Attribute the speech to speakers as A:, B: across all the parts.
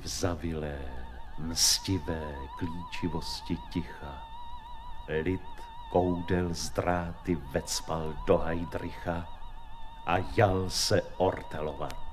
A: V zavilé, mstivé klíčivosti ticha lid koudel zdráty vecpal do Heidricha a jal se ortelovat.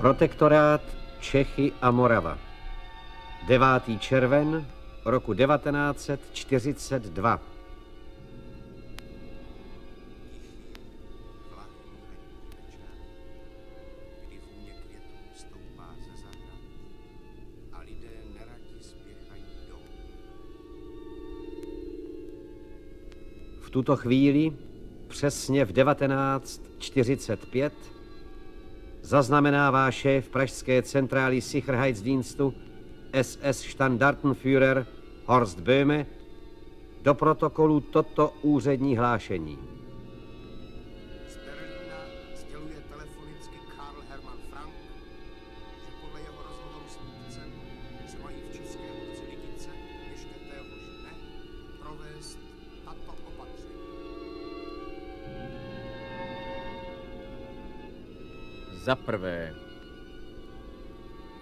B: Protektorát Čechy a Morava. 9. červen roku 1942. V tuto chvíli, přesně v 1945, zaznamenává šéf pražské centrály Sicherheitsdienstu SS Standartenführer Horst Böhme Do protokolu toto úřední hlášení.
C: Za prvé,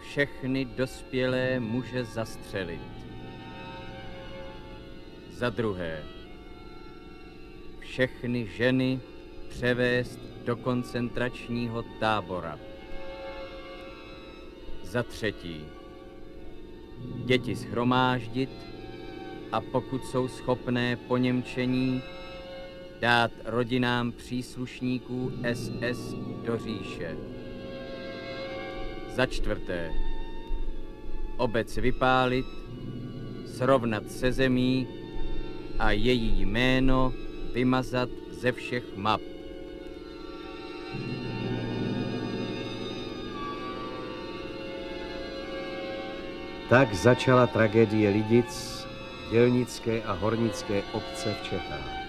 C: všechny dospělé muže zastřelit. Za druhé, všechny ženy převést do koncentračního tábora. Za třetí, děti schromáždit a pokud jsou schopné po Němčení, dát rodinám příslušníků SS do říše. Za čtvrté, obec vypálit, srovnat se zemí a její jméno vymazat ze všech map.
B: Tak začala tragédie Lidic, dělnické a hornické obce v Čechách.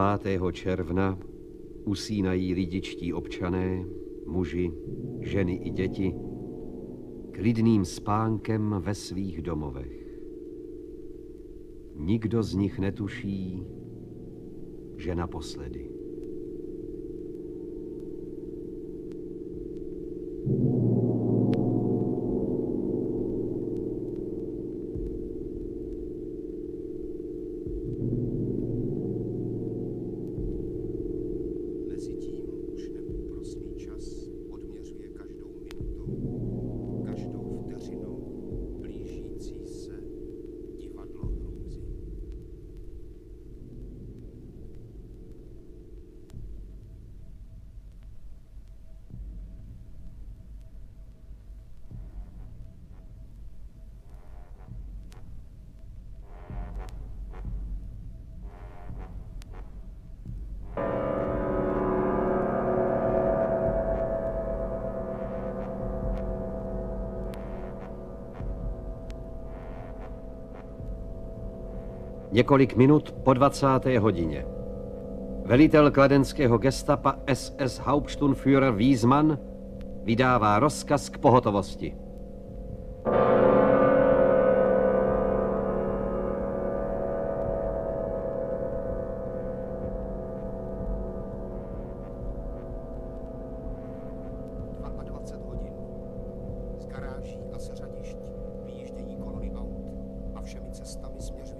B: Devátého června usínají lidičtí občané, muži, ženy i děti, klidným spánkem ve svých domovech. Nikdo z nich netuší, že naposledy. Několik minut po 20. hodině. Velitel kladenského gestapa SS Hauptsturmführer Wiesmann vydává rozkaz k pohotovosti.
D: a 20 hodin. Z garáží a seřadišť vyjíždějí kolony aut a všemi cestami směřují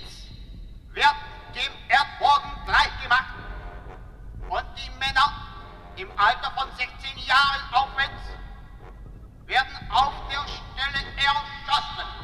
A: Alter von 16 Jahren aufwärts werden auf der Stelle erschossen.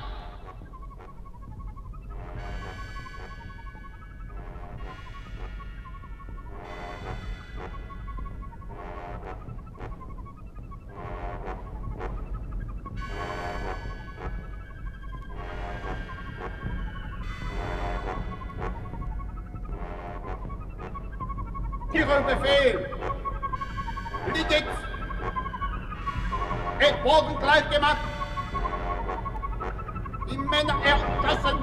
A: Politics Bogen gleich gemacht, die Männer erfassen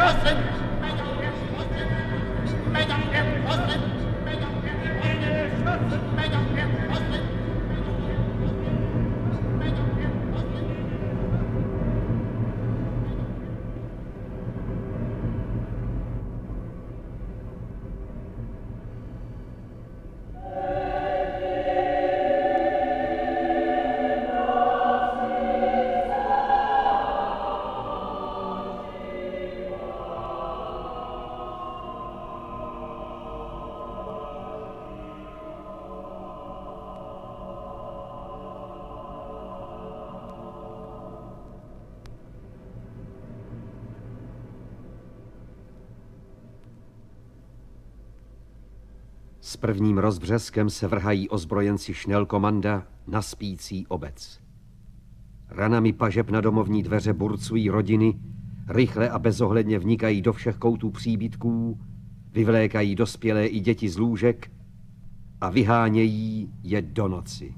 A: Jefferson
B: S prvním rozbřeskem se vrhají ozbrojenci Šnelkomanda na spící obec. Ranami pažeb na domovní dveře burcují rodiny, rychle a bezohledně vnikají do všech koutů příbytků, vyvlékají dospělé i děti z lůžek a vyhánějí je do noci.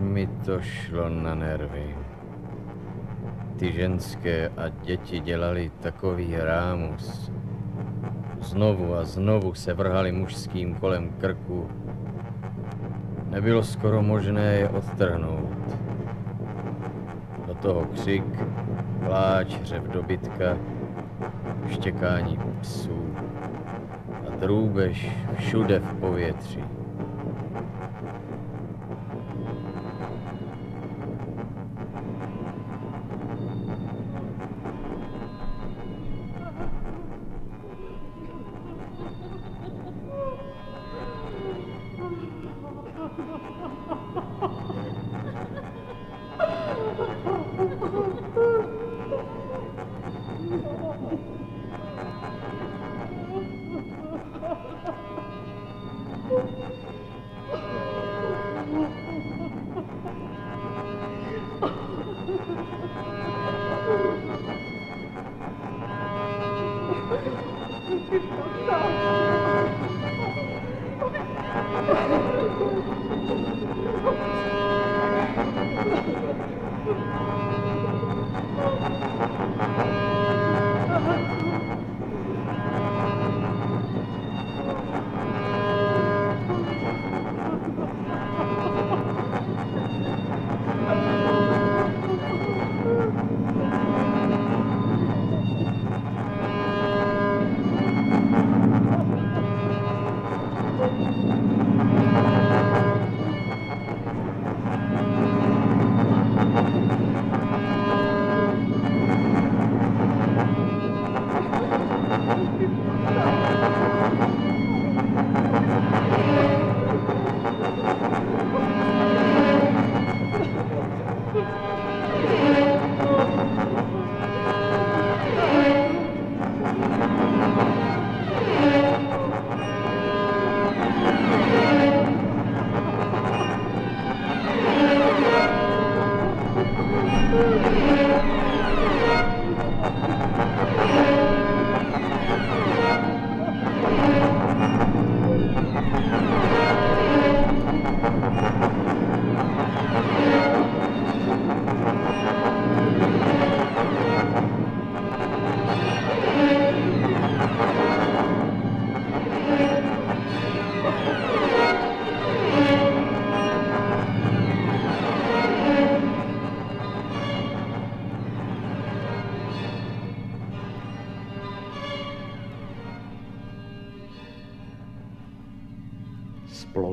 C: Mi to šlo na nervy. Ty ženské a děti dělali takový rámus. Znovu a znovu se vrhali mužským kolem krku. Nebylo skoro možné je odtrhnout. Do toho křik, pláč, řev dobytka, štěkání psů a drůbež všude v povětří.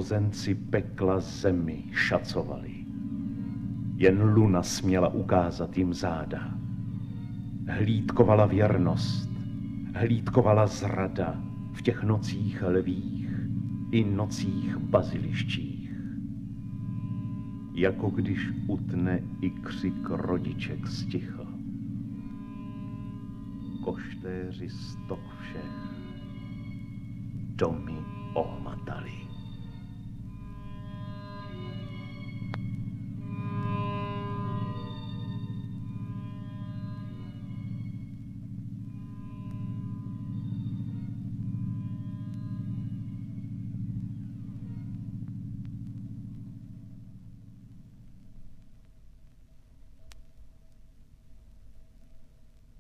A: Splozenci pekla zemi šacovali. Jen luna směla ukázat jim záda. Hlídkovala věrnost, hlídkovala zrada v těch nocích lvých i nocích bazilištích. Jako když utne i křik rodiček sticha. Koštéři stok všech domy ohmatali.